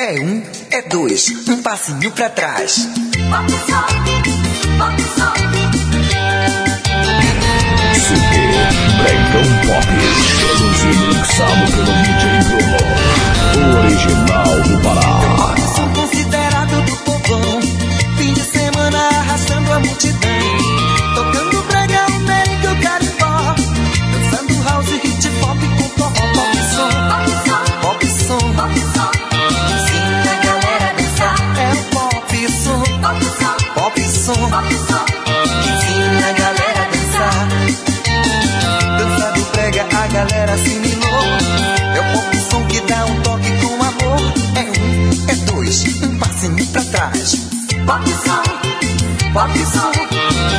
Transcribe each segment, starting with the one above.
É um, é dois, um passinho pra trás. Pop Som, Pop Som. CD Brecão Pop, produzido e mixado pelo DJ Bruno, o original som, a galera a dançar. Dança do brega, a galera assimilou. É o pop som que dá um toque com amor. É um, é dois, um passinho pra trás. Pop Som, Pop Som.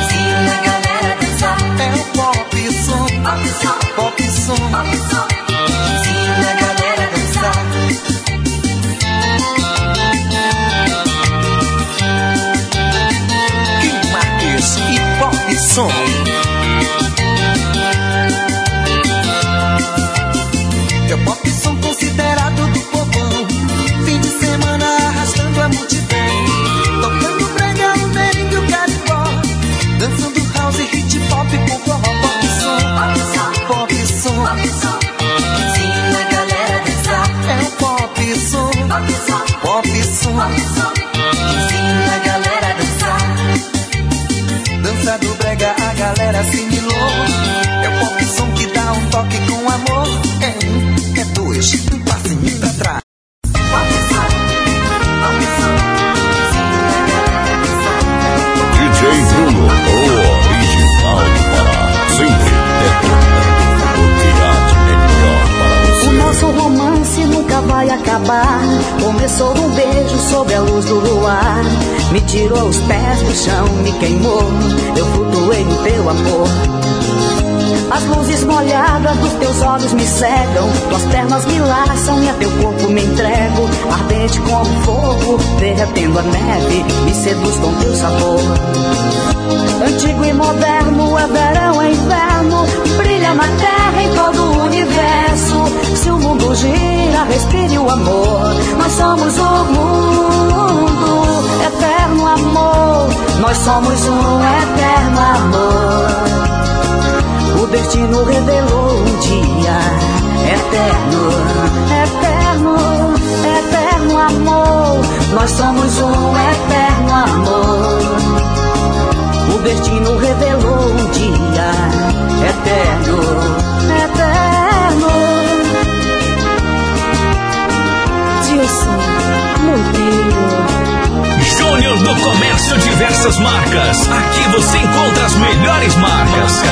Ensina a galera a dançar. É o pop som, Pop Som, pop som, Pop Som. Respire o amor. Nós somos o mundo, eterno amor. Nós somos um eterno amor. O destino revelou um dia eterno, eterno, eterno amor. Nós somos um eterno amor. O destino revelou um dia eterno, eterno. Júnior do Comércio Diversas Marcas. Aqui você encontra as melhores marcas.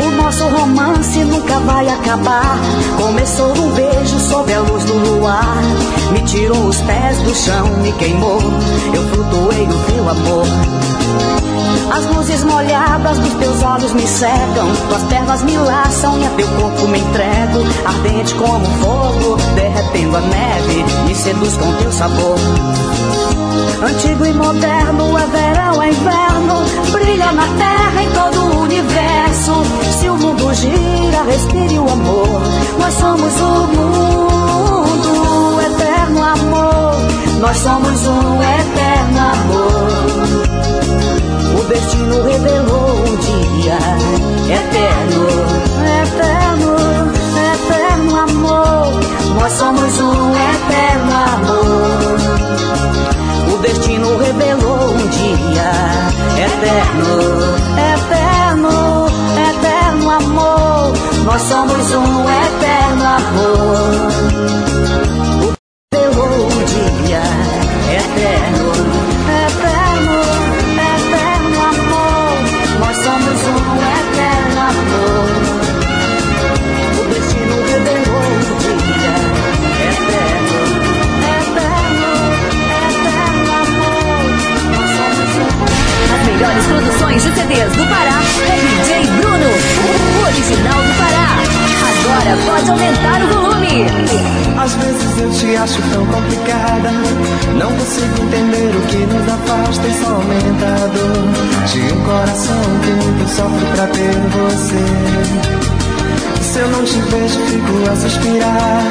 O nosso romance nunca vai acabar. Começou um beijo sob a luz do luar. Me tirou os pés do chão, me queimou. Eu flutuei no teu amor. As luzes molhadas dos teus olhos me cegam. Tuas pernas me laçam e a teu corpo me entrego. Ardente como fogo, derretendo a neve. Me seduz com teu sabor. Antigo e moderno, é verão, é inverno. Brilha na terra em todo o universo. Se o mundo gira, respire o amor. Nós somos o mundo, amor. Nós somos um eterno amor. O destino revelou um dia eterno, eterno, eterno amor. Nós somos um eterno amor. O destino revelou um dia eterno, eterno, eterno amor. Nós somos um eterno amor. Produções de CDs do Pará é DJ Bruno, o original do Pará. Agora pode aumentar o volume. Às vezes eu te acho tão complicada. Não consigo entender o que nos afasta e só aumenta a dor de um coração que muito sofre pra ter você. Se eu não te vejo, fico a suspirar.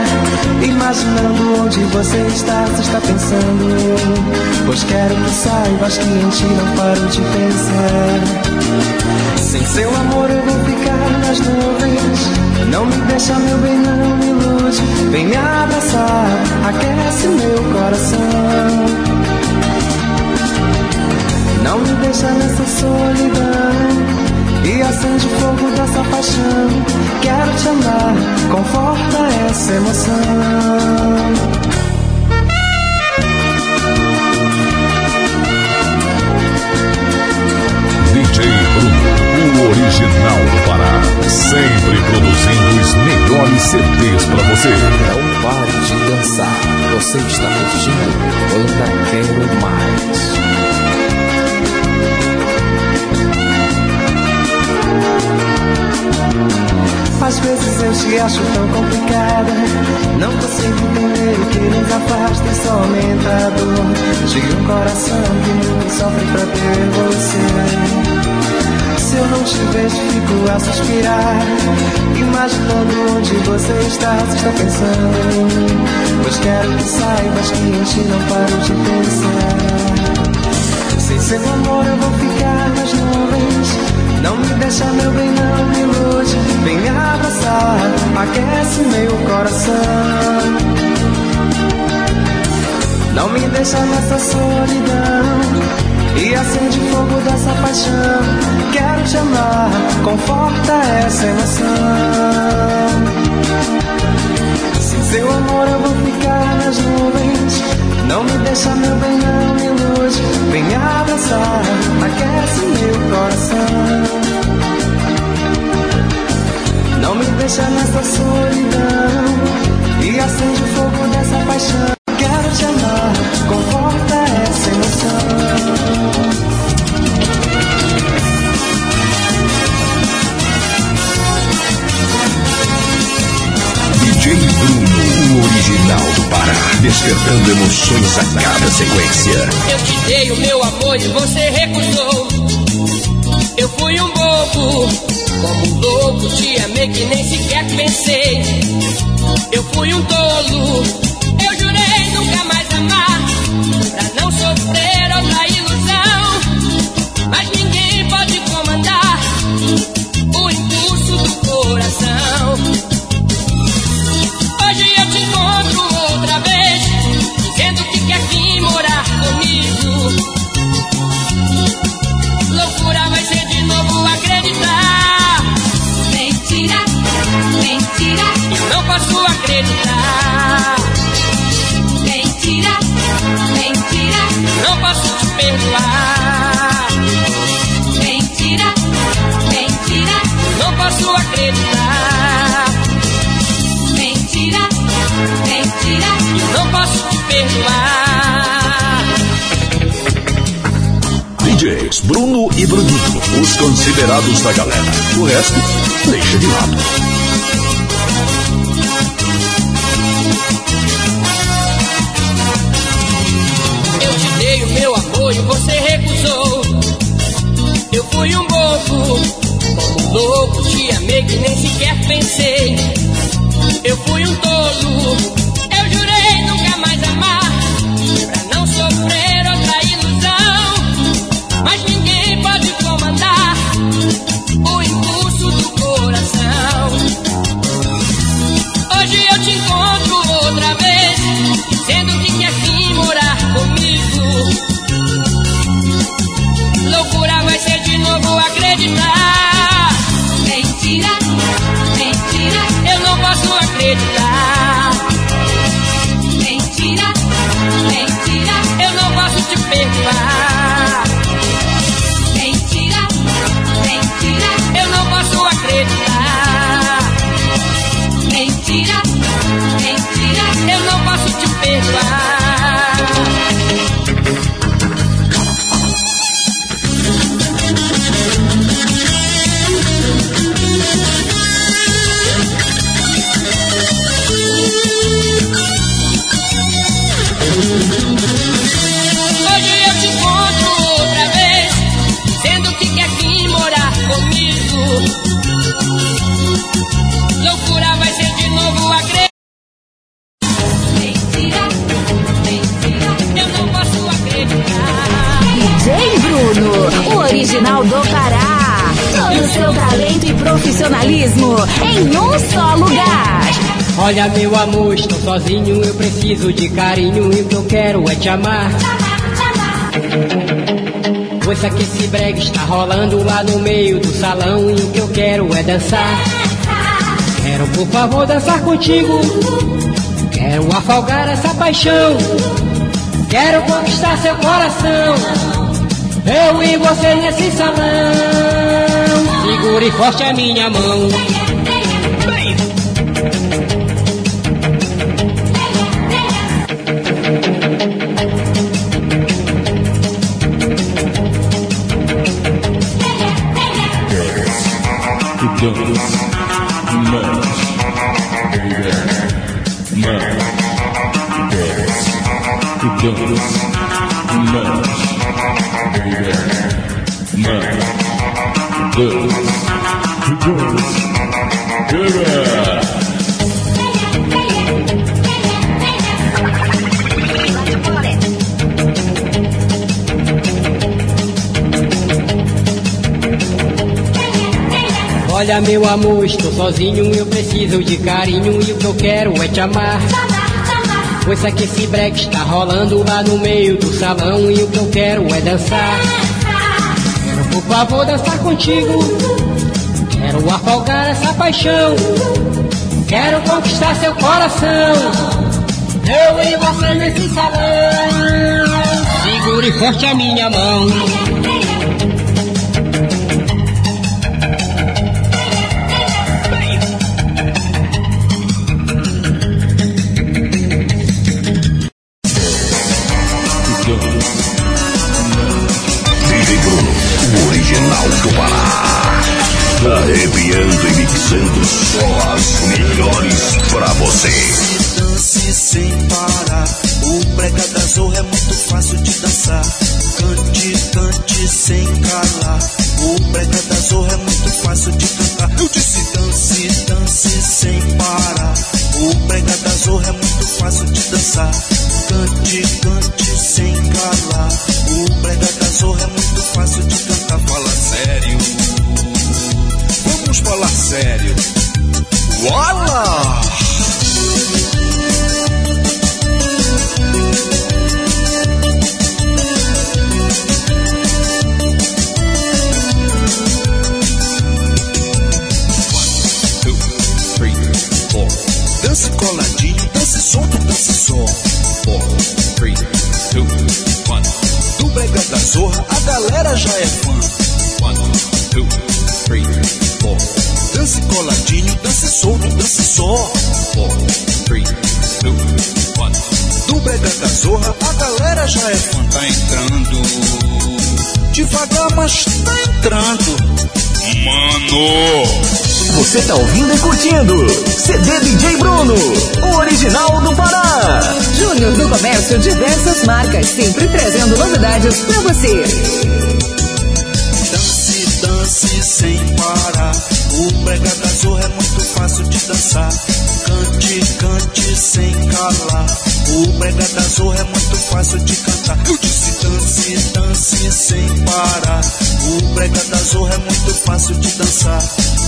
Imaginando onde você está, se está pensando. Pois quero que saibas que em ti não paro de pensar. Sem seu amor eu vou ficar nas nuvens. Não me deixa, meu bem, não me ilude. Vem me abraçar, aquece meu coração. Não me deixa nessa solidão. E acende o fogo dessa paixão. Quero te amar, conforta essa emoção. DJ Bruno, o original do Pará. Sempre produzindo os melhores CDs pra você. Não pare de dançar. Você está curtindo? Ainda quero mais. Às vezes eu te acho tão complicada. Não consigo entender o que nos afasta e só aumenta a dor de um coração que muito sofre pra ter você. Se eu não te vejo, fico a suspirar. Imaginando onde você está, se está pensando. Pois quero que saibas que em ti não paro de pensar. Sem seu amor eu vou ficar nas nuvens. Não me deixa, meu bem, não me ilude. Vem me abraçar, aquece meu coração. Não me deixa nessa solidão. E acende o fogo dessa paixão. Quero te amar, conforta essa emoção. Sem seu amor eu vou ficar nas nuvens. Não me deixa, meu bem, não me ilude. Vem abraçar, aquece meu coração. Não me deixa nessa solidão. E acende o fogo dessa paixão. Quero te amar, conforta essa emoção. DJ Bruno, o original do Pará. Despertando emoções a cada sequência. Eu te dei o meu amor e você recusou. Eu fui um bobo, como um louco, te amei que nem sequer pensei. Eu fui um tolo, eu jurei nunca mais amar, pra não sofrer perdoar. DJs Bruno e Bruninho, os considerados da galera. O resto, deixa de lado. Eu te dei o meu e você recusou. Eu fui um bobo, um louco, te amei que nem sequer pensei. Eu fui um tolo, preciso de carinho e o que eu quero é te amar. Ouça que esse brega está rolando lá no meio do salão e o que eu quero é dançar. Quero por favor dançar contigo, quero afogar essa paixão, quero conquistar seu coração. Eu e você nesse salão, segure forte a minha mão. Olha meu amor, estou sozinho, eu preciso de carinho e o que eu quero é te amar. Pois é que esse break está rolando lá no meio do salão e o que eu quero é dançar. Quero por favor dançar contigo, quero afogar essa paixão, quero conquistar seu coração. Eu e você nesse salão, segure forte a minha mão. Só as melhores pra você. Dance sem parar. O brega da zorra é muito fácil de dançar. Cante, cante sem calar. O brega da zorra é muito fácil de cantar. Eu disse dance, dance sem parar. O brega da zorra é muito fácil de dançar. Cante, cante entrando. Mano! Você tá ouvindo e curtindo CD DJ Bruno, o original do Pará. Júnior do Comércio, diversas marcas, sempre trazendo novidades pra você. Dance, dance sem parar. O brega da zorra é muito fácil de dançar. Cante, cante sem calar. O brega da zorra é muito fácil de cantar. Eu disse dance, dance sem parar. O brega da zorra é muito fácil de dançar.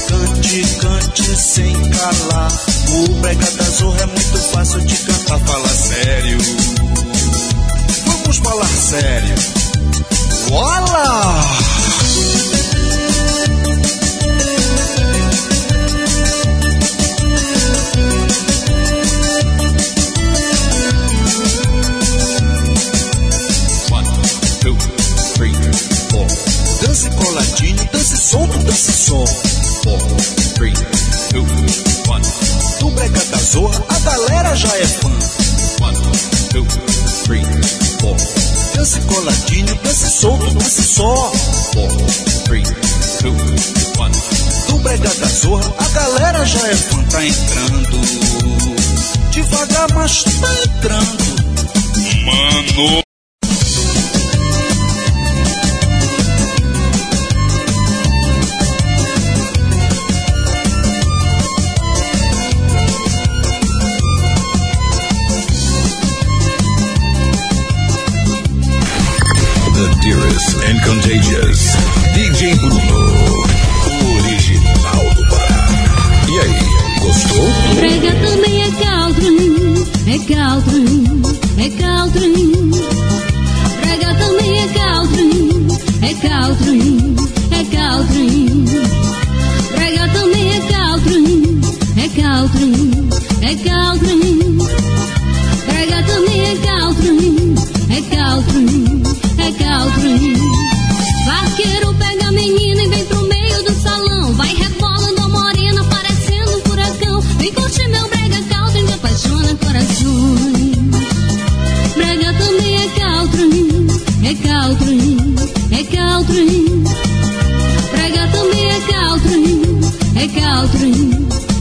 Cante, cante sem calar. O brega da zorra é muito fácil de cantar. Fala sério. Vamos falar sério. Wala! Solto, dance só. four, three, two, one, Do a galera já é fã. one, two, three, four, Dance coladinho, dance solto, dance só. four, three, two, one. Do a galera já é fã. Tá entrando. Devagar, mas tá entrando. Mano. and Contagious. DJ Bruno, original do Pará. E aí, gostou? Brega também é caldron, é caldron, é caldron. Brega também é caldron, é caldron, é caldron. Brega também é caldron, é caldron, é caldron. Brega também é caldron é caldo, é caldo. Vaqueiro pega a menina e vem pro meio do salão. Vai rebolando a morena, parecendo um furacão. Vem curtir meu brega caldo e me apaixona corações. Brega também é caldo, é caldo, é caldo. Brega também é caldo, é caldo,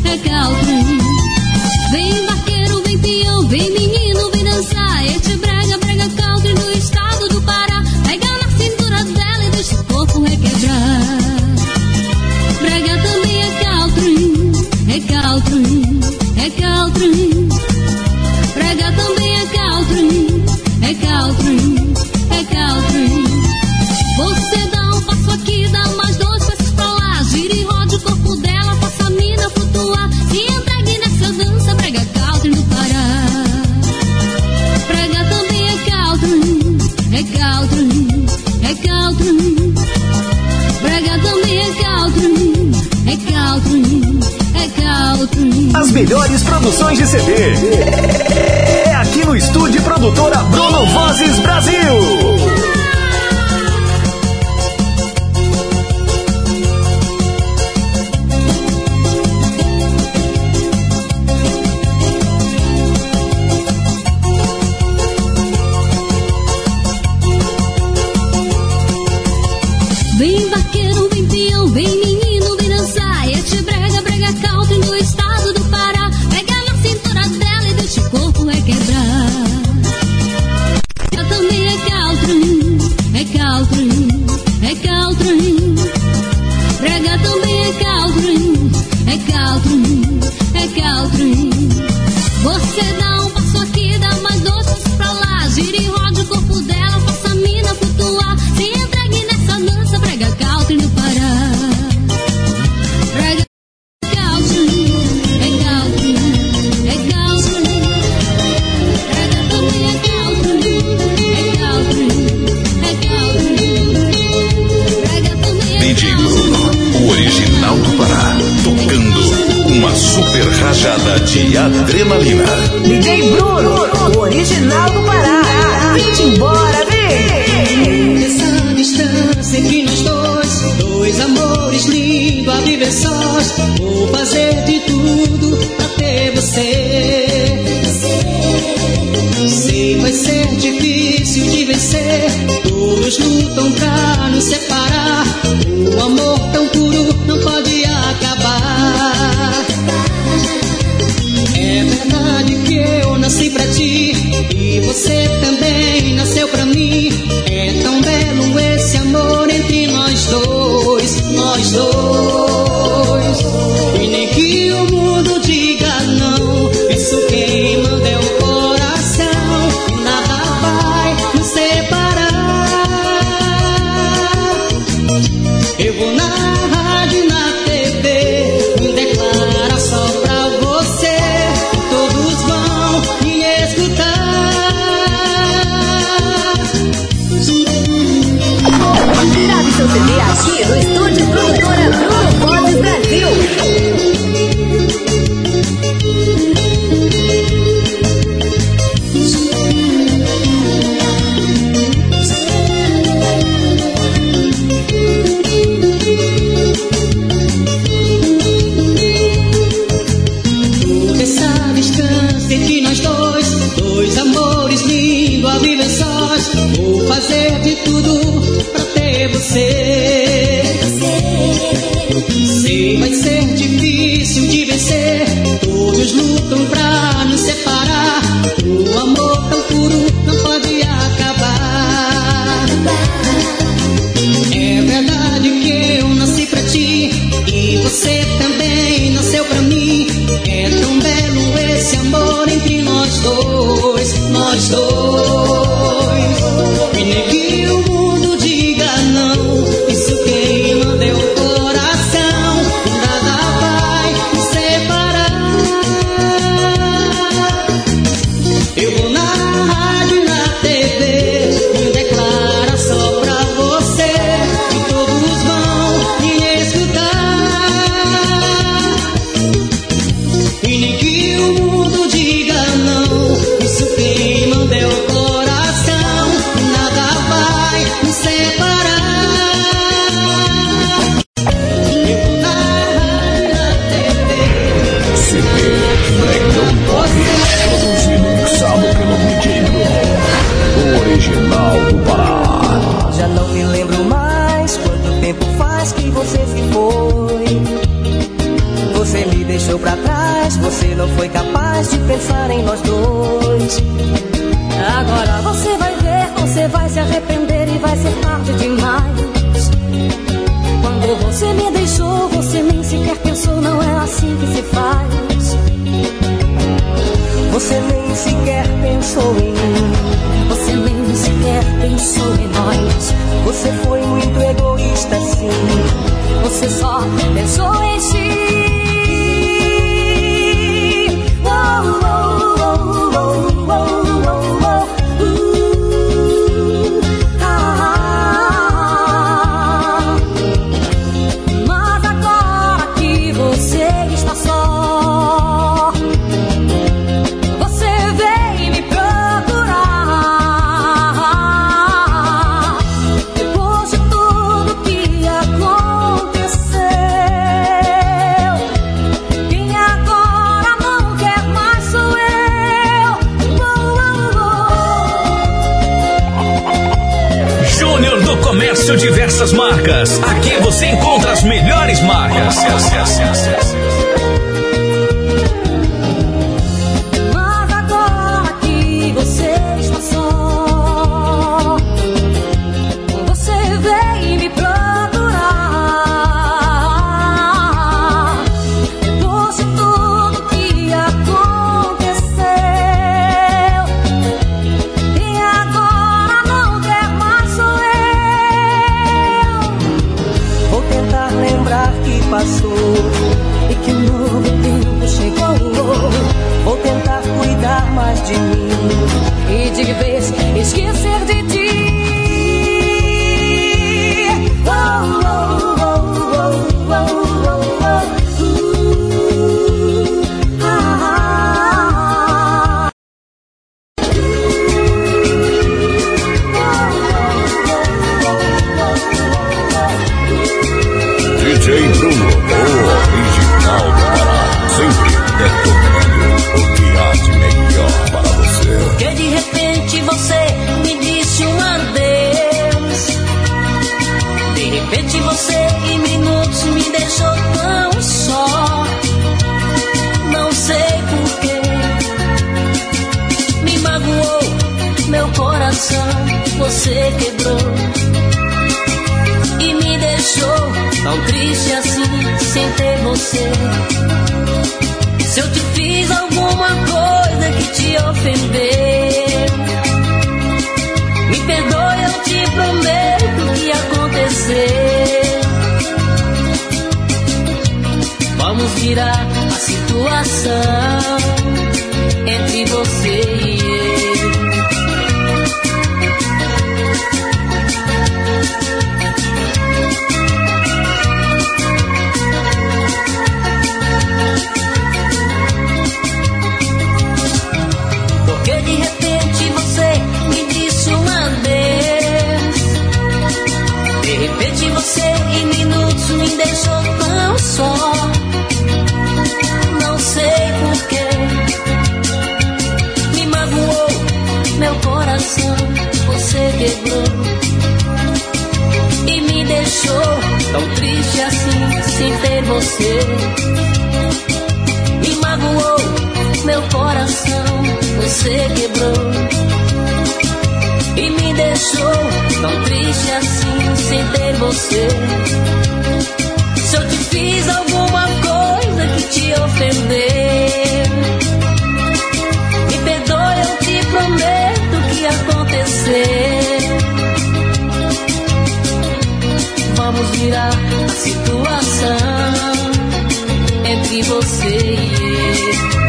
é caldo. Vem barqueiro, vem peão, vem menino. é country. prega também é country, é country, é country. Você dá um passo aqui, dá mais dois passos pra lá, gira e roda o corpo dela, faça a mina flutuar. Se entregue nessa dança, prega country do Pará. Prega também é country, é country, é country. Prega também é country, é country. As melhores produções de CD. É aqui no estúdio produtora Bruno Vozes Brasil. você me magoou meu coração. Você quebrou e me deixou tão triste assim sem ter você. Se eu te fiz alguma coisa que te ofendeu. entre você e eu.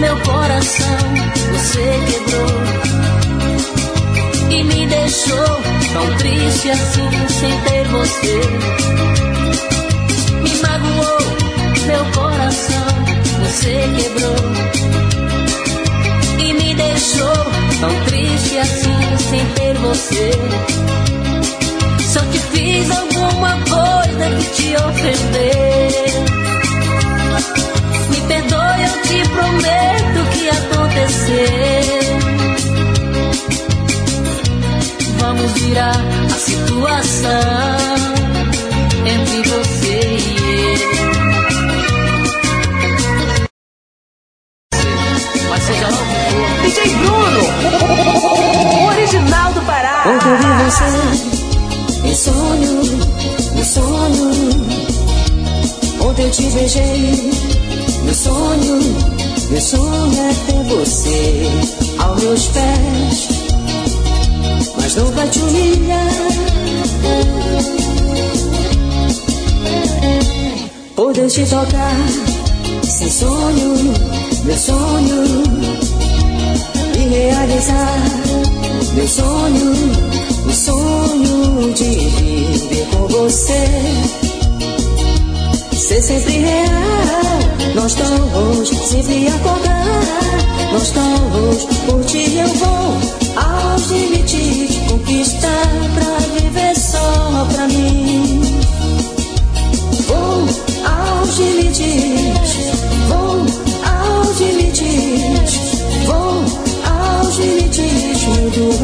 meu coração você quebrou e me deixou tão triste assim sem ter você. você quebrou e me deixou tão triste assim sem ter você. Só te fiz alguma coisa que te ofendeu, me perdoe, eu te prometo que aconteceu. Vamos virar a situação entre você. Te tocar. Sem sonho, meu sonho e realizar. Meu sonho, o sonho de viver com você. Ser sempre real, nós dois sempre acordar, nós dois por ti eu vou. Aos limites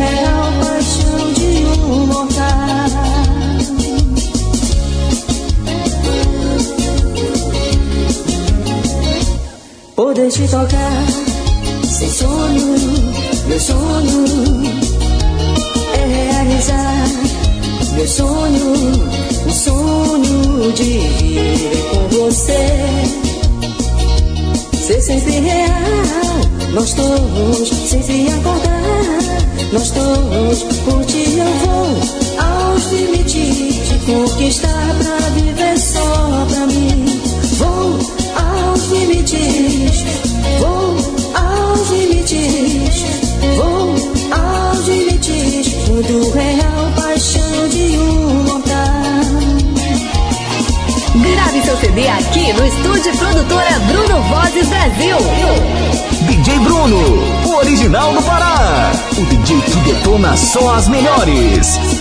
real, paixão de um mortal. Poder te tocar sem sonho, meu sonho é realizar meu sonho, o sonho de viver com você. Ser sempre real, nós todos sempre acordar, nós todos por ti eu vou aos limites te conquistar pra viver só pra mim. Vou aos limites, vou aos limites, vou aos limites, tudo real, paixão de um mortal. Grave seu CD aqui no estúdio produtora Bruno Vozes Brasil. DJ Bruno, original do Pará. O DJ que detona só as melhores.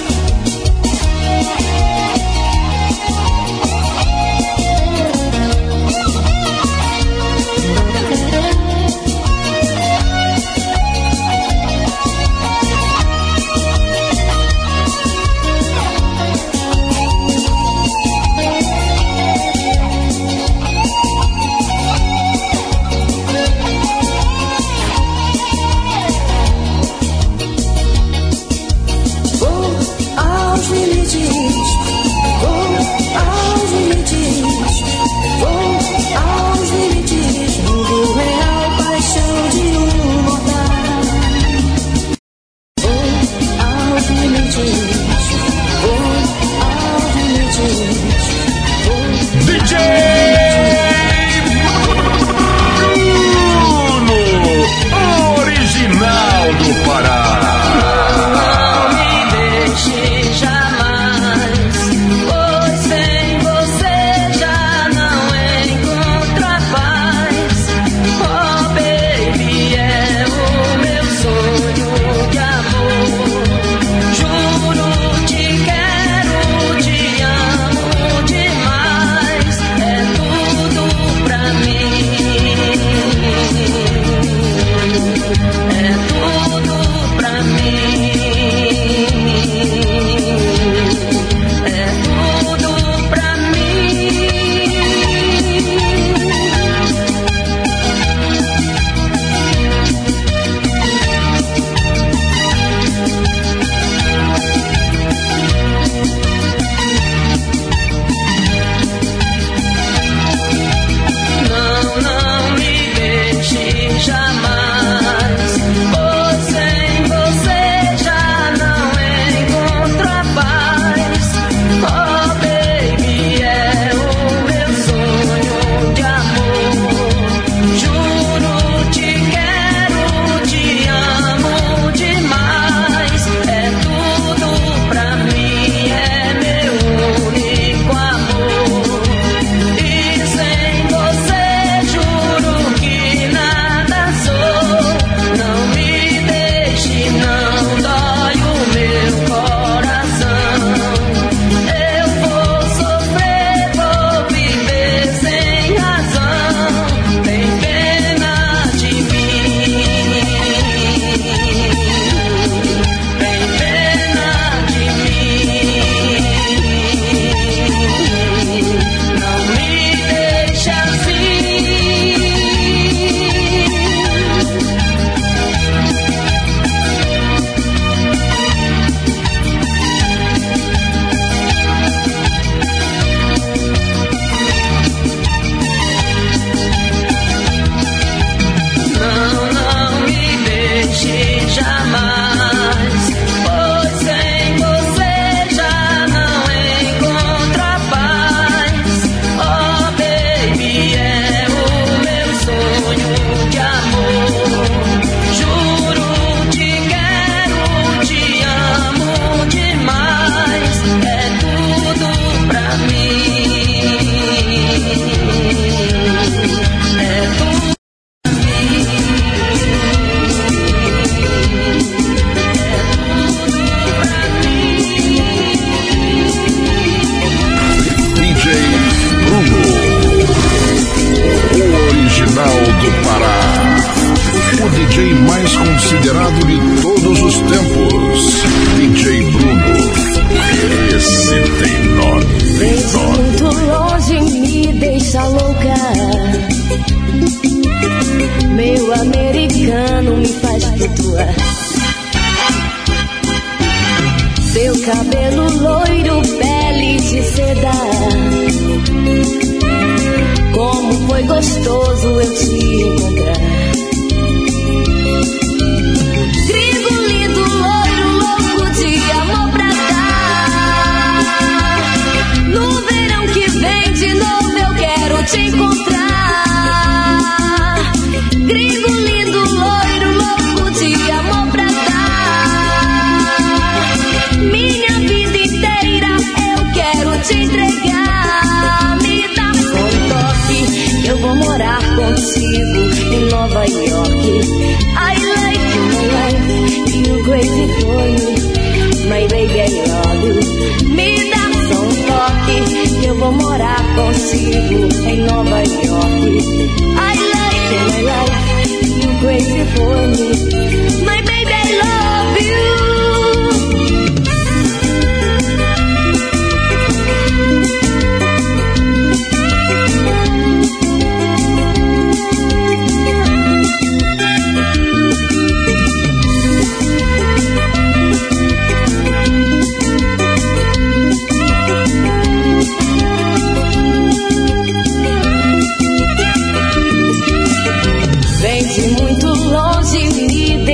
change.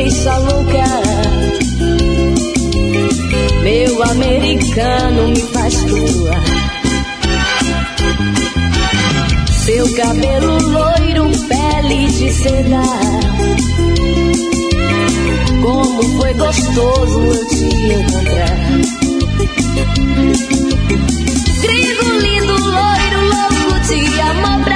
cabeça louca. Meu americano me faz tua. Seu cabelo loiro, pele de seda. Como foi gostoso eu te encontrar. Gringo lindo, loiro, louco, te amo pra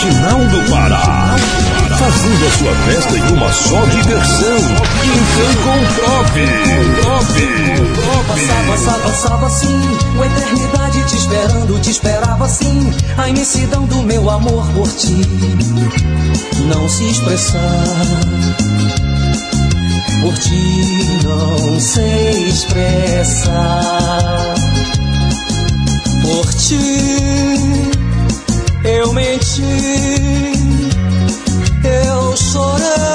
original do Pará. Fazendo a sua festa em uma só diversão. Então comprove, comprove, comprove. Passava, passava, passava assim. Uma eternidade te esperando, te esperava assim. A imensidão do meu amor por ti. Não se expressar. Por ti não sei expressar. Por ti eu menti, eu chorei.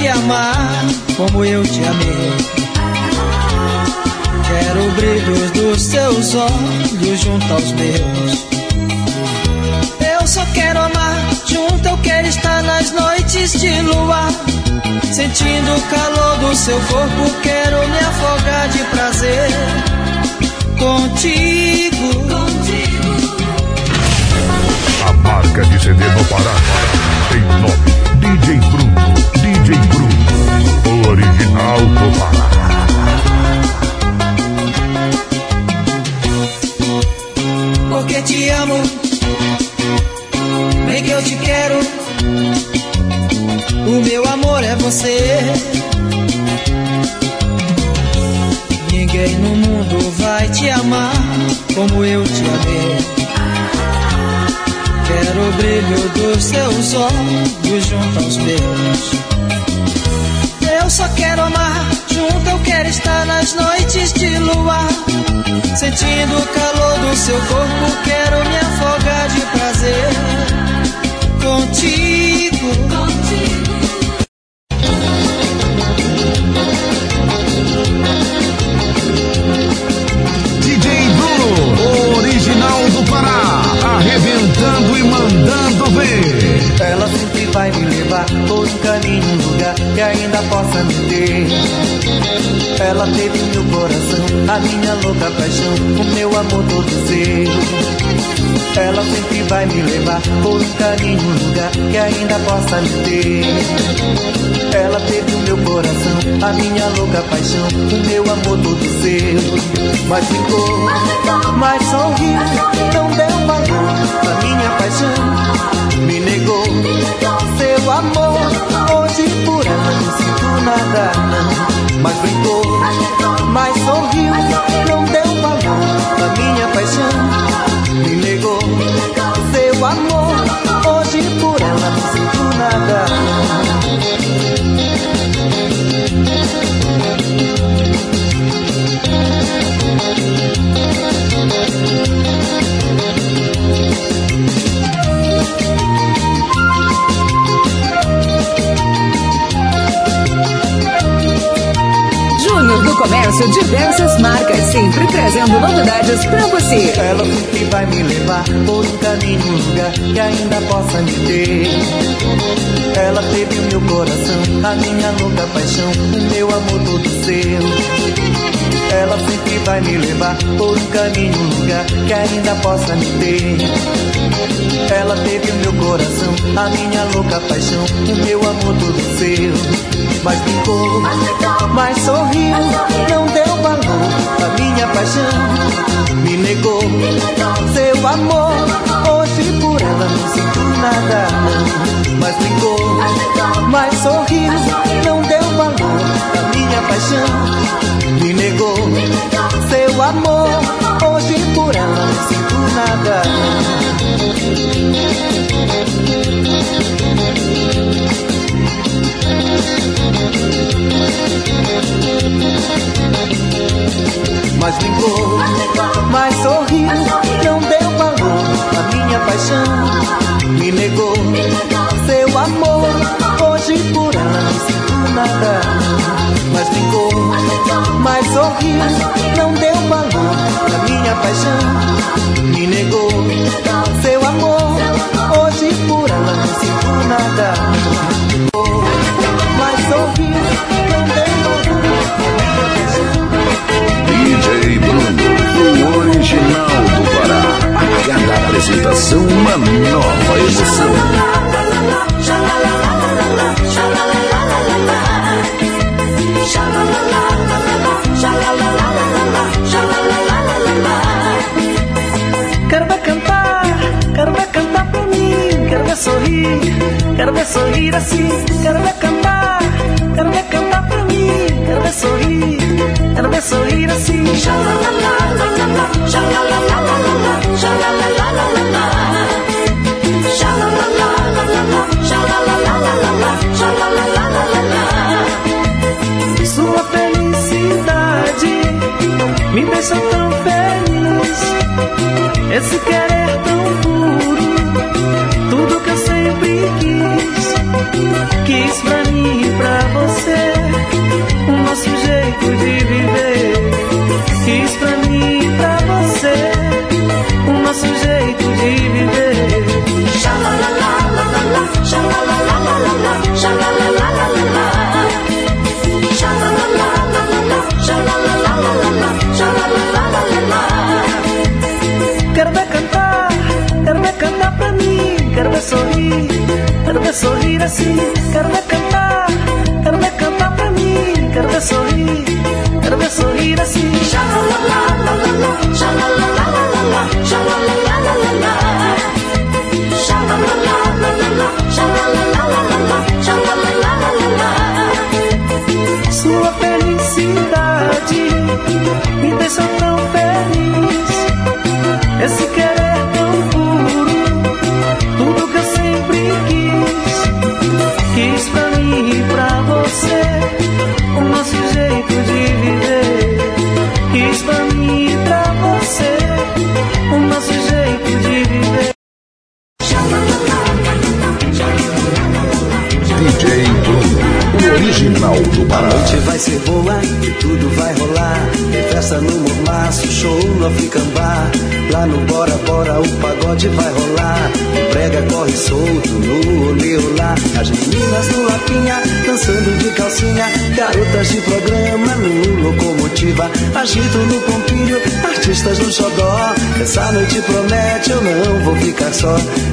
Te amar como eu te amei. Quero o brilho dos seus olhos junto aos meus. Eu só quero amar, junto eu quero estar nas noites de luar. Sentindo o calor do seu corpo, quero me afogar de prazer. Contigo. A marca de CD no Pará tem nome DJ Bruno, original do Pará. porque te amo. Vem que eu te quero. O meu amor é você. Ninguém no mundo vai te amar como eu te amei. Quero o brilho dos seus olhos junto aos meus. Só quero amar, junto eu quero estar nas noites de luar. Sentindo o calor do seu corpo, quero me afogar de prazer. Contigo, DJ Teve meu coração, a minha louca paixão, o meu amor todo seu. Ela sempre vai me levar por um caminho, um lugar que ainda possa me ter. Ela teve o meu coração, a minha louca paixão, o meu amor todo seu. Mas ficou, mas sorriu, não deu valor pra minha paixão. Me negou amor, onde por não sinto nada. Mas brincou, mas sorriu, não deu valor a minha paixão, me negou. Novidades pra você. Ela sempre vai me levar por um caminho, um lugar que ainda possa me ter. Ela teve o meu coração, a minha louca paixão, o meu amor todo seu. Ela sempre vai me levar por um caminho, um lugar que ainda possa me ter. Ela teve o meu coração, a minha louca paixão, o meu amor todo seu. Mas brincou, mas sorriu, não deu valor à minha paixão. Me negou seu amor, hoje por ela não sinto nada não. Mas brincou, mas sorriu, não deu valor à minha paixão. Me negou seu amor, hoje por ela não sinto nada Mas brincou, mas sorriu, não deu valor à minha paixão. Me negou seu amor, hoje por nada. Mas brincou, mas sorriu, não deu valor à minha paixão. Me negou seu amor, hoje por ela não sinto nada. Mas sorriu, não deu valor. DJ Bruno, o original do Pará. Cada apresentação, uma nova emoção. Sorrir, quero ver sorrir assim, quero ver cantar, quero ver cantar pra mim, quero ver sorrir, quero ver sorrir assim. Sua ver sorrir assim, quero ver cantar, quero ver cantar pra mim, quero ver sorrir, quero ver sorrir assim. Xalalalala, xalalalala, xalalalala. Xalalalala, xalalalala, xalalalala. Sua felicidade me deixa tão feliz. Esse querer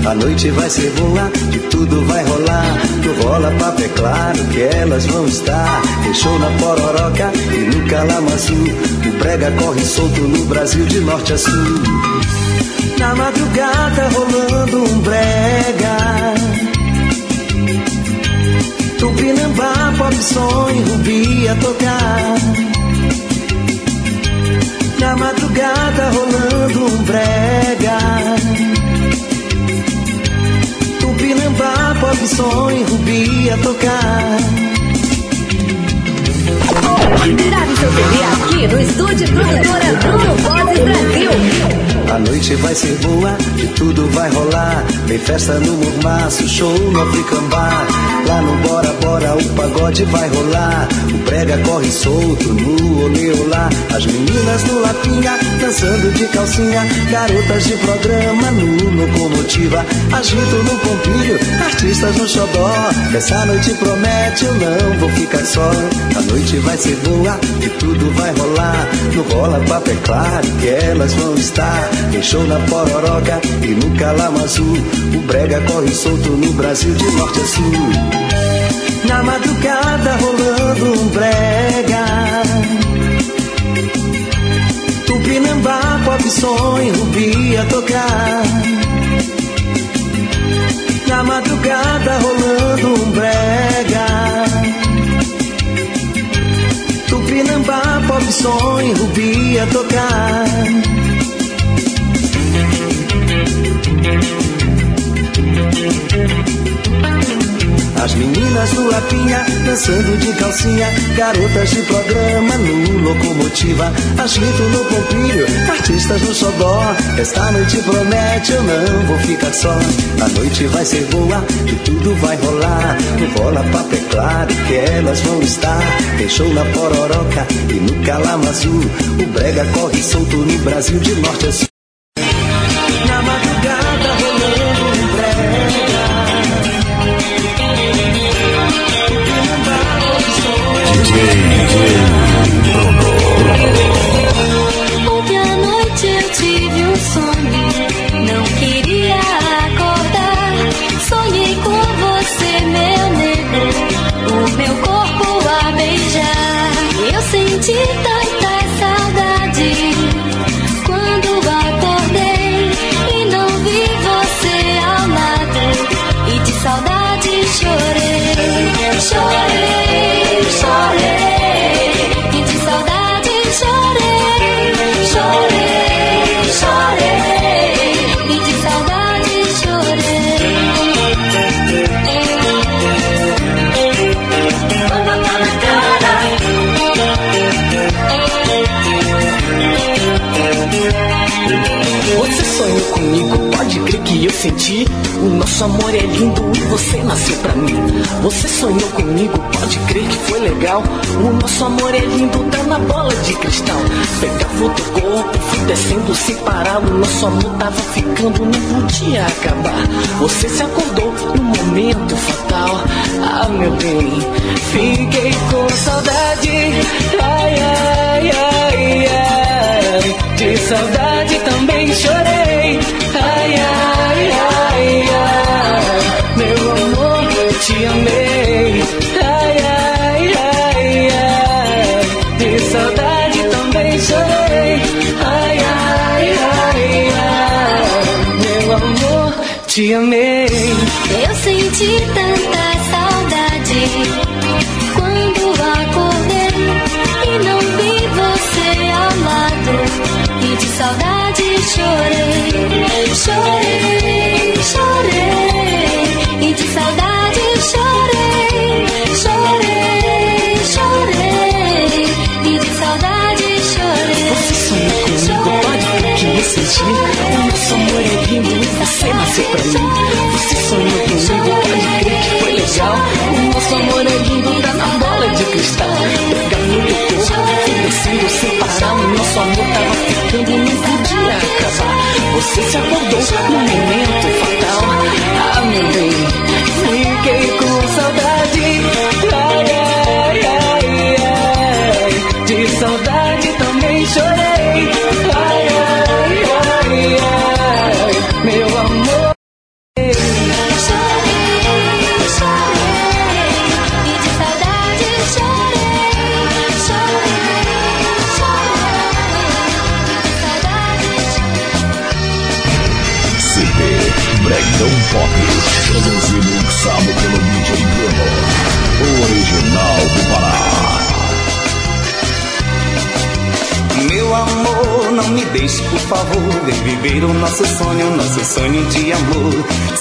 A noite vai ser boa e tudo vai rolar. No rola papo é claro que elas vão estar. Show na Pororoca e no Calamaçu. O brega corre solto no Brasil de norte a sul. Na madrugada rolando um brega. Tupinambá, pop e rubi a tocar. Na madrugada rolando um brega. Noite vai ser boa e tudo vai rolar. Tem festa no Mormaço, show no African Bar. Lá no Bora Bora o pagode vai rolar. O prega corre solto no oleolá. As meninas no Lapinha dançando de calcinha. Garotas de programa no Locomotiva. Agito no Pompilho, artistas no xodó. Essa noite promete, eu não vou ficar só. A noite vai ser boa e tudo vai rolar. No rola papo é claro que elas vão estar. Tem show na Pororoca e no Calamazu. O brega corre solto no Brasil de norte a sul. Na madrugada rolando um brega. Tupinambá, pop sonho, Rubi tocar. Na madrugada rolando um brega. Tupinambá, pop sonho, Rubi tocar. As meninas do Lapinha dançando de calcinha, garotas de programa no locomotiva, agito no pompilho, artistas no xodó. Esta noite promete, eu não vou ficar só. A noite vai ser boa e tudo vai rolar. No rola papo é claro que elas vão estar. Tem na Pororoca e no Calamazu. O brega corre solto no Brasil de norte a sul. Baby. O nosso amor é lindo e você nasceu pra mim. Você sonhou comigo, pode crer que foi legal. O nosso amor é lindo, tá na bola de cristal. Pegava o teu corpo, fui descendo sem parar. O nosso amor tava ficando, não podia acabar. Você se acordou num momento fatal. Ah, meu bem, fiquei com saudade. Ai, ai, ai, ai. De saudade também chorei. Ai, ai, ai, ai. Meu amor, te amei. Ai, ai, ai, ai. De saudade também chorei. Ai, ai, ai, ai. Meu amor, te amei. Eu senti tanta Nosso amor é lindo e você nasceu pra mim. Você sonhou comigo, pode crer que foi legal. O nosso amor é lindo, tá na bola de cristal. Pega no teu corpo, descendo sem parar. O nosso amor tava ficando, não podia acabar. Você se acordou num momento fatal. Ah, meu bem, fiquei com saudade. Deixe, por favor. Vem viver o nosso sonho, nosso sonho de amor.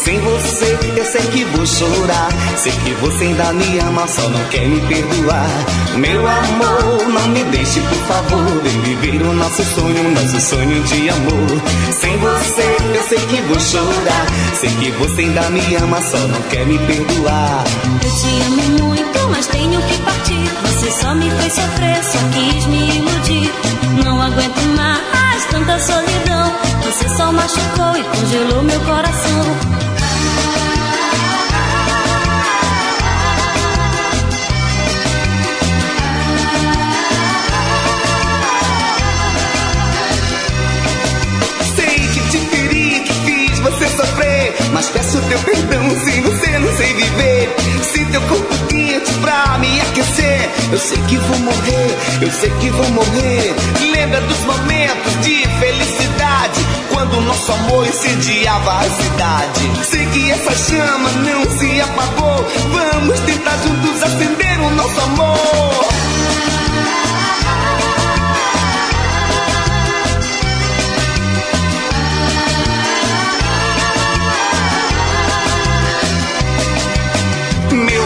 Sem você, eu sei que vou chorar. Sei que você ainda me ama, só não quer me perdoar. Meu amor, não me deixe, por favor. Vem viver o nosso sonho, nosso sonho de amor. Sem você, eu sei que vou chorar. Sei que você ainda me ama, só não quer me perdoar. Eu te amo muito, mas tenho que partir. Você só me fez sofrer, só quis me iludir. Não aguento mais tanta solidão. Você só machucou e congelou meu coração. Mas peço teu perdão se você não sei viver. Se teu corpo quente pra me aquecer. Eu sei que vou morrer, eu sei que vou morrer. Lembra dos momentos de felicidade. Quando nosso amor incendiava a cidade. Sei que essa chama não se apagou. Vamos tentar juntos acender o nosso amor.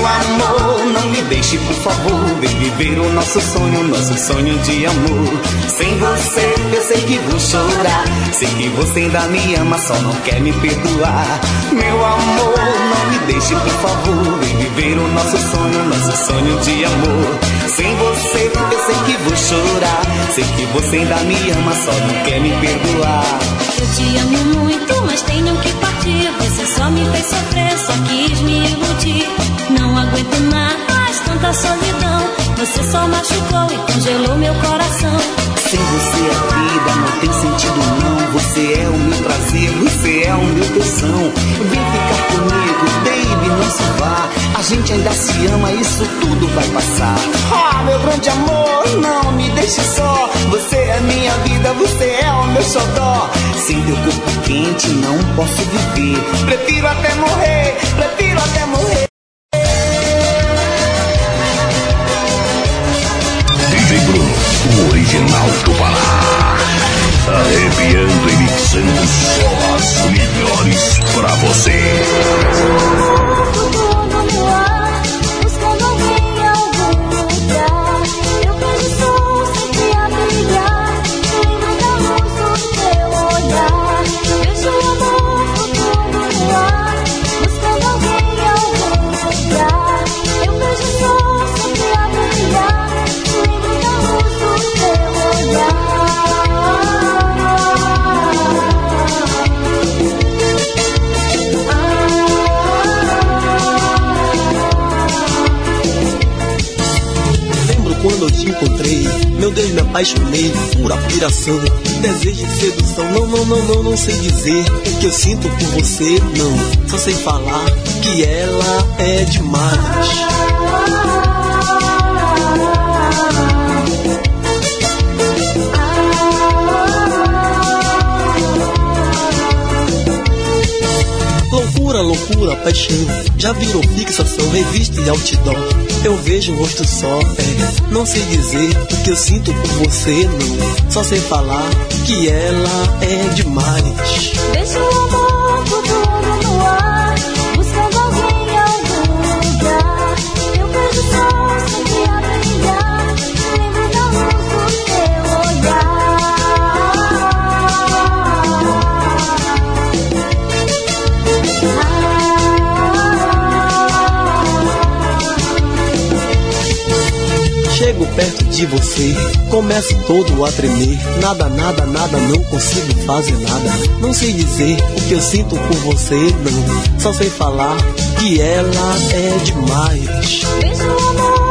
Meu amor, não me deixe, por favor. Vem viver o nosso sonho, nosso sonho de amor. Sem você, eu sei que vou chorar. Sei que você ainda me ama, só não quer me perdoar. Meu amor, não me deixe, por favor. Vem viver o nosso sonho, nosso sonho de amor. Sem você, eu sei que vou chorar. Sei que você ainda me ama, só não quer me perdoar. Eu te amo muito, mas tenho que partir. Você só me fez sofrer, só quis me iludir. Não aguento mais tanta solidão. Você só machucou e congelou meu coração. Sem você a vida não tem sentido não. Você é o meu prazer, você é o meu tesão. Vem ficar comigo, baby, não se vá. A gente ainda se ama, isso tudo vai passar. Ah, meu grande amor, não me deixe só. Você é minha vida, você é o meu xodó. Sem teu corpo quente não posso viver. Prefiro até morrer, prefiro até morrer. Você, não. Só sei falar que ela é demais. Loucura, loucura, paixão, já virou fixação, revista e outdoor. Eu vejo o rosto só, é, não sei dizer o que eu sinto por você, não. Só sei falar que ela é demais. Vejo o amor Chego perto de você, começo todo a tremer. Nada, nada, nada, não consigo fazer nada. Não sei dizer o que eu sinto por você, não. Só sei falar que ela é demais. Amor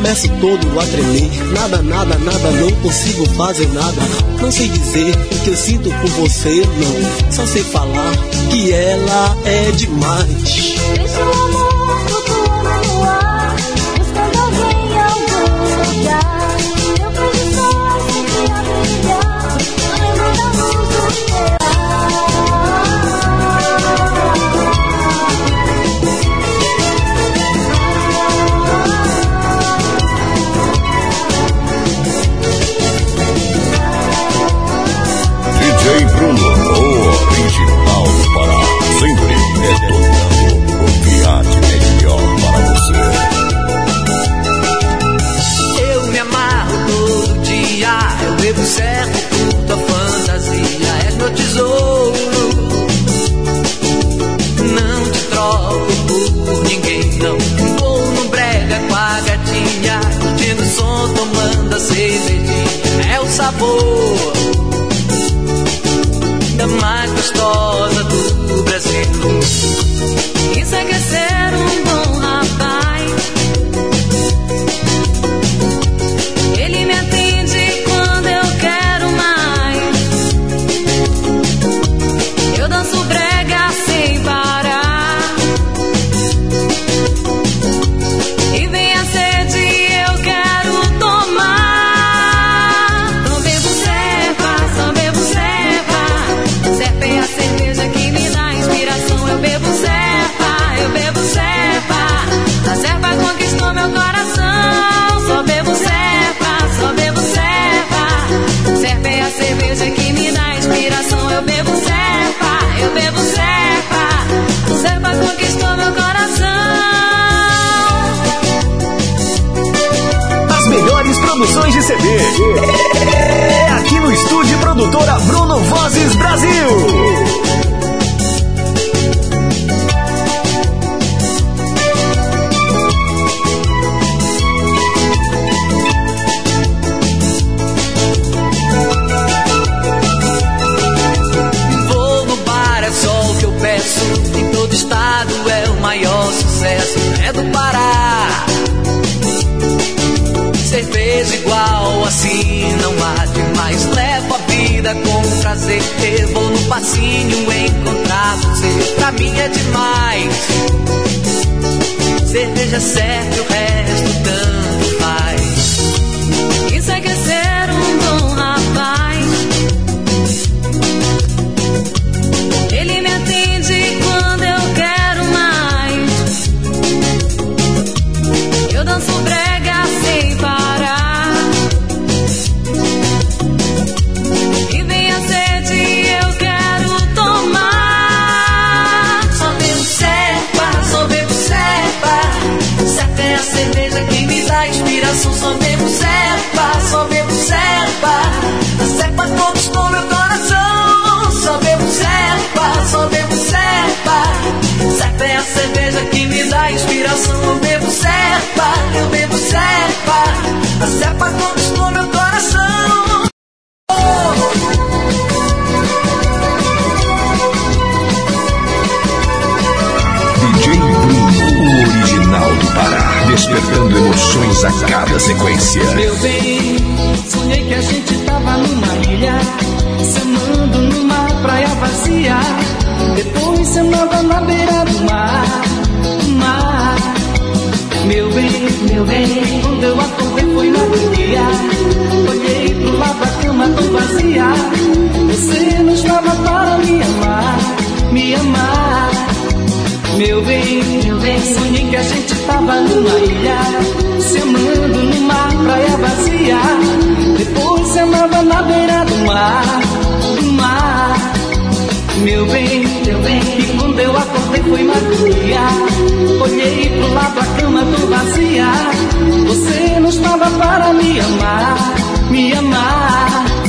Começo todo a tremer. Nada, nada, nada, não consigo fazer nada. Não sei dizer o que eu sinto por você, não. Só sei falar que ela é demais. Deixa o amor cervejinha. Cerveja que me dá inspiração. Eu bebo serva, eu bebo serva. Serva conquistou meu coração. As melhores produções de CD. É aqui no estúdio produtora Bruno Vozes Brasil. Demais. Cerveja serve, o resto inspiração. Só bebo serpa, só bebo serpa. A serpa conquistou meu coração. Só bebo serpa, só bebo serpa. Serpa é a cerveja que me dá inspiração. Eu bebo serpa, eu bebo serpa. A serpa conquistou meu emoções a cada sequência. Meu bem, sonhei que a gente tava numa ilha, se amando numa praia vazia. Depois se amava na beira do mar, mar. Meu bem, meu bem, quando eu acordei foi na dia. Olhei pro lado, a cama tão vazia. Você não estava para me amar, me amar. Meu bem, meu bem, sonhei que a gente tava numa ilha, Meu bem, meu bem, e quando eu acordei foi madrugada. Olhei pro lado, a cama tão vazia. Você não estava para me amar, me amar.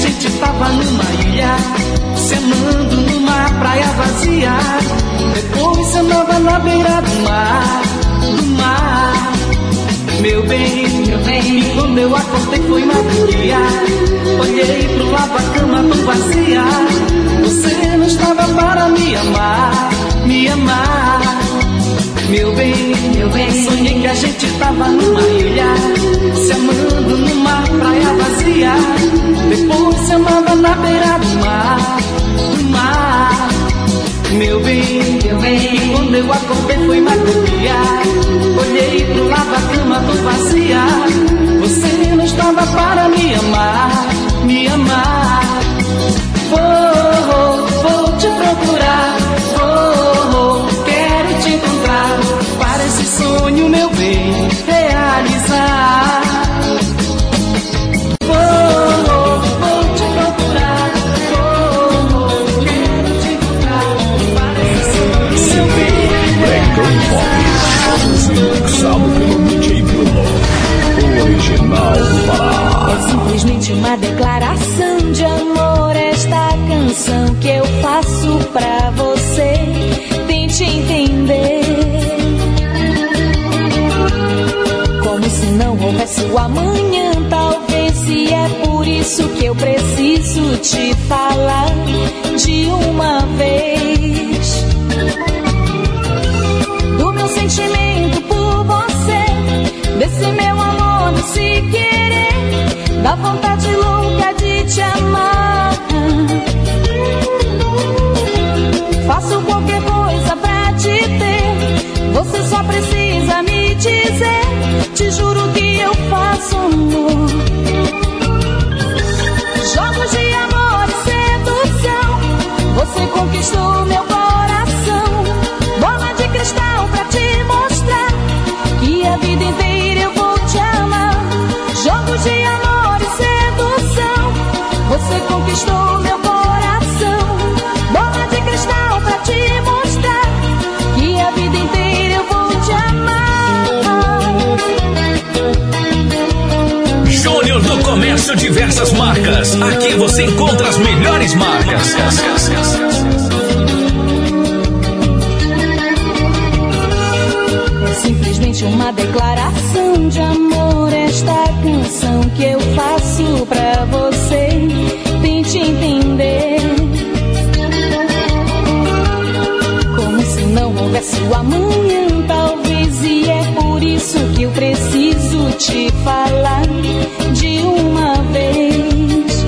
gente tava numa ilha, semando numa praia vazia. Depois semava na beira do mar, do mar. Meu bem, meu bem, quando eu acordei foi magia. Olhei pro lado, a cama tão vazia. Você não estava para me amar, me amar. Meu bem, meu bem, sonhei que a gente tava numa ilha, se amando numa praia vazia. Depois se amava na beira do mar, do mar. Meu bem, meu bem, quando eu acordei foi madrugada. Olhei pro lado, a cama tão vazia. Você não estava para me amar, me amar. Vou, vou te procurar, vou, esse sonho, meu bem, realizar. Vou, vou te procurar, vou, quero te encontrar. Para esse sonho, meu bem. Brecão Pop. Produzido e mixado pelo DJ Bruno. Original do Pará. É simplesmente uma o amanhã, talvez se é por isso que eu preciso te falar de uma vez. Do meu sentimento por você, desse meu amor, desse querer, da vontade louca de te amar. Faço qualquer coisa pra te ter, você só precisa me dizer. Juro que eu faço amor. Jogos de amor e sedução, você conquistou meu coração. Bola de cristal pra te mostrar que a vida inteira eu vou te amar. Jogos de amor e sedução, você conquistou Diversas Marcas. Aqui você encontra as melhores marcas. É simplesmente uma declaração de amor. Esta canção que eu faço pra você. Tente entender. Como se não houvesse o amanhã, talvez. E é por isso que eu preciso te falar de uma vez.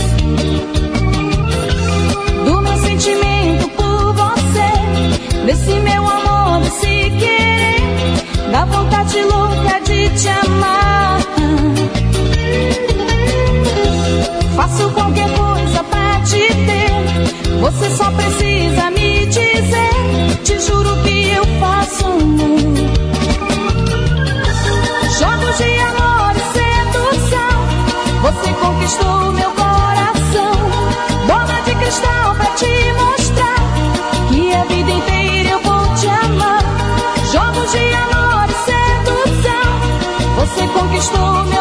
Do meu sentimento por você, desse meu amor, desse querer, da vontade louca de te amar. Faço qualquer coisa pra te ter, você só precisa me dizer. Te juro que eu faço amor. Jogos de amor conquistou meu coração. Bola de cristal pra te mostrar que a vida inteira eu vou te amar. Jogos de amor e sedução, você conquistou meu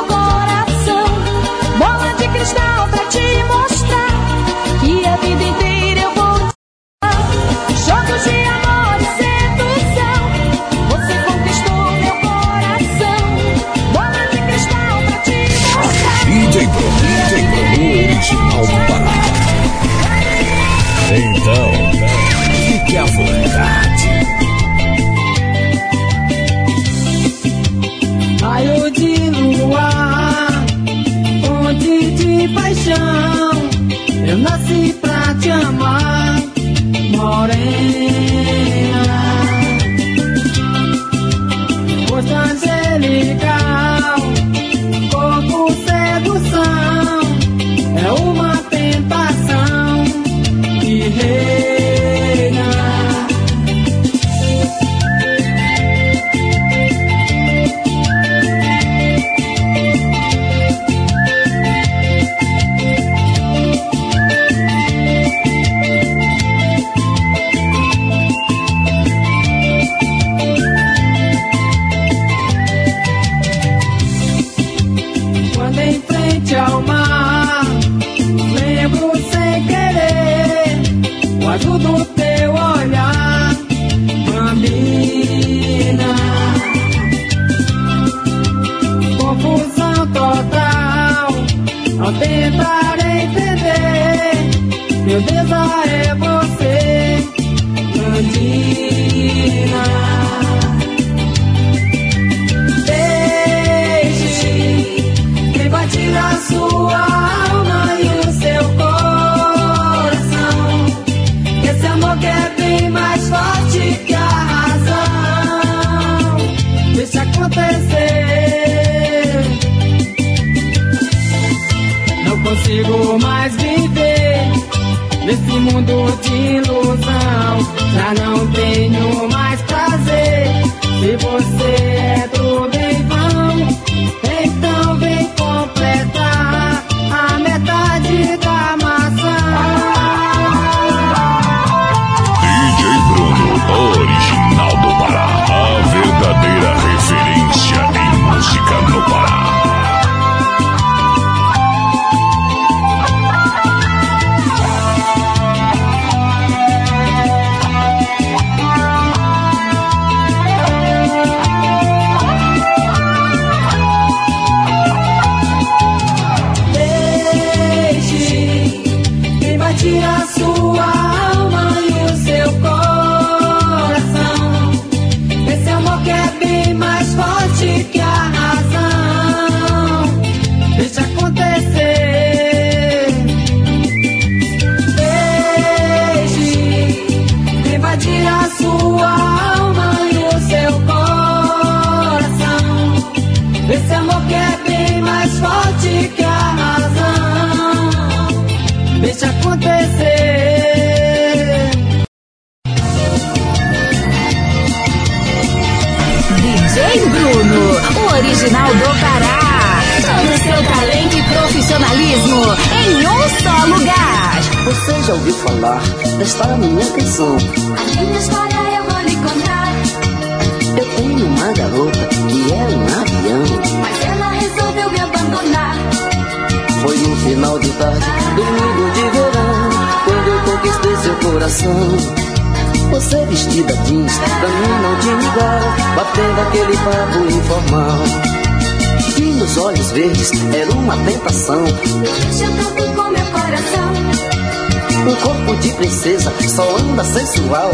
só anda sensual.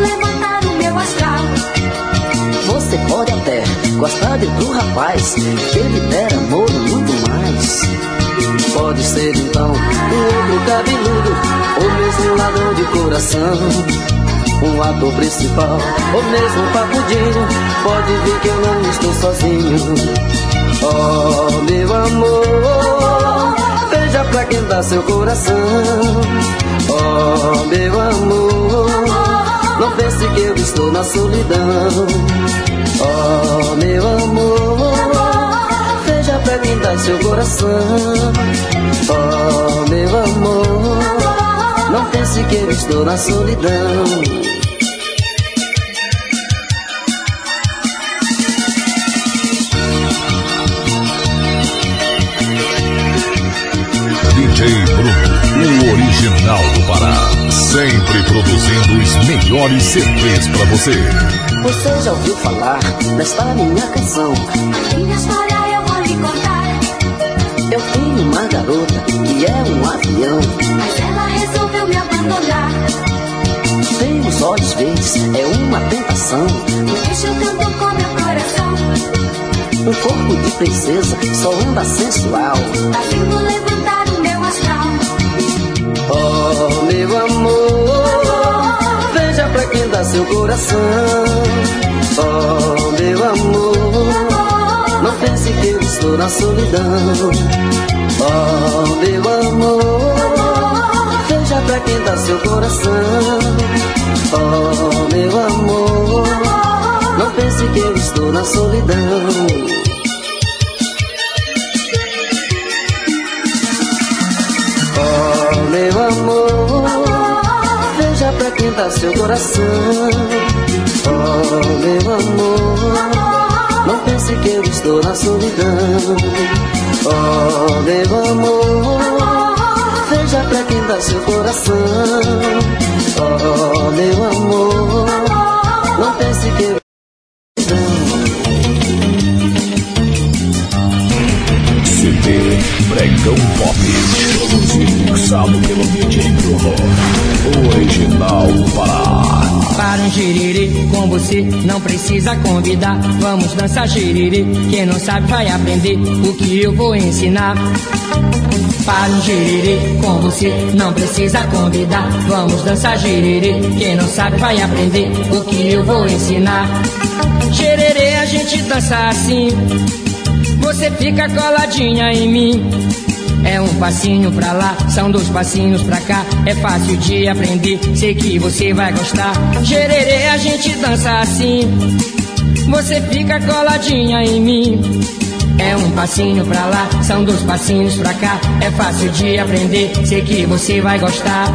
Levantar o meu astral. Você pode até gostar de outro rapaz, ele der amor e muito mais. Pode ser então um outro cabeludo, ou mesmo um ladrão de coração. Um ator principal, ou mesmo um papudinho, pode ver que eu não estou sozinho. Oh, meu amor, veja pra dá seu coração. Oh, meu amor, não pense que eu estou na solidão. Oh, meu amor, veja pra dá seu coração. Oh, meu amor, não pense que eu estou na solidão. Sempre produzindo os melhores CDs pra você. Você já ouviu falar desta minha canção? A minha história eu vou lhe contar. Eu tenho uma garota que é um avião. Mas ela resolveu me abandonar. Tem os olhos verdes, é uma tentação. Mexeu tanto com meu coração. Um corpo de princesa, só anda sensual. Fazendo levantar o meu astral. Oh, meu amor, quem dá seu coração. Oh, meu amor, não pense que eu estou na solidão. Oh, meu amor, veja dá seu coração. Oh, meu amor, não pense que eu estou na solidão. Seu coração. Oh, meu amor, não pense que eu estou na solidão. Oh, meu amor, veja pra quem dá seu coração. Oh, meu amor, não pense que eu CD Pregão Pop. Mixado pelo giriri com você não precisa convidar. Vamos dançar giriri. Quem não sabe vai aprender o que eu vou ensinar. Para um giriri com você não precisa convidar. Vamos dançar giriri. Quem não sabe vai aprender o que eu vou ensinar. Gererê a gente dança assim. Você fica coladinha em mim. É um passinho pra lá, são dois passinhos pra cá. É fácil de aprender, sei que você vai gostar. Gererê, a gente dança assim. Você fica coladinha em mim. É um passinho pra lá, são dois passinhos pra cá. É fácil de aprender, sei que você vai gostar.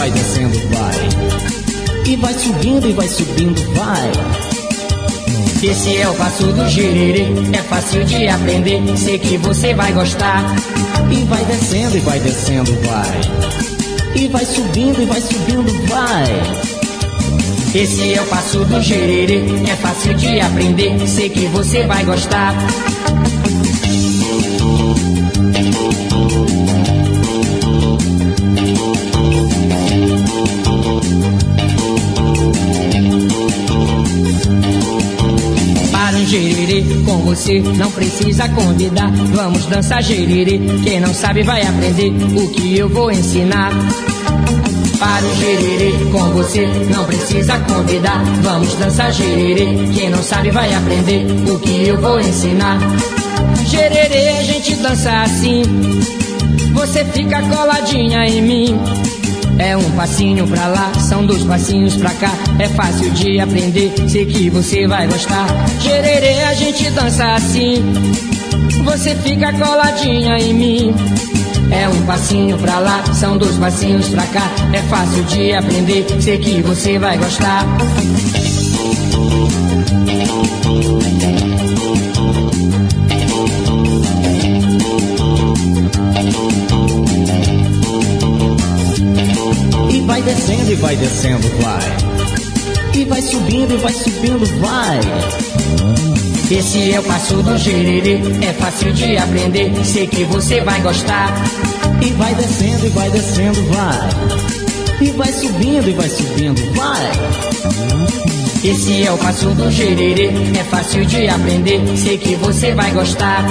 Vai descendo, vai. E vai subindo e vai subindo, vai. Esse é o passo do gererê, é fácil de aprender, sei que você vai gostar. E vai descendo e vai descendo, vai. E vai subindo e vai subindo, vai. Esse é o passo do gererê, é fácil de aprender, sei que você vai gostar. Você não precisa convidar. Vamos dançar gererê, quem não sabe vai aprender o que eu vou ensinar. Para o gererê com você não precisa convidar. Vamos dançar gererê, quem não sabe vai aprender o que eu vou ensinar. Gererê a gente dança assim, você fica coladinha em mim. É um passinho pra lá, são dois passinhos pra cá. É fácil de aprender, sei que você vai gostar. Gererê, a gente dança assim. Você fica coladinha em mim. É um passinho pra lá, são dois passinhos pra cá. É fácil de aprender, sei que você vai gostar. Vai descendo e vai descendo, vai. E vai subindo e vai subindo, vai. Esse é o passo do gererê, é fácil de aprender, sei que você vai gostar. E vai descendo e vai descendo, vai. E vai subindo e vai subindo, vai. Esse é o passo do gererê, é fácil de aprender, sei que você vai gostar.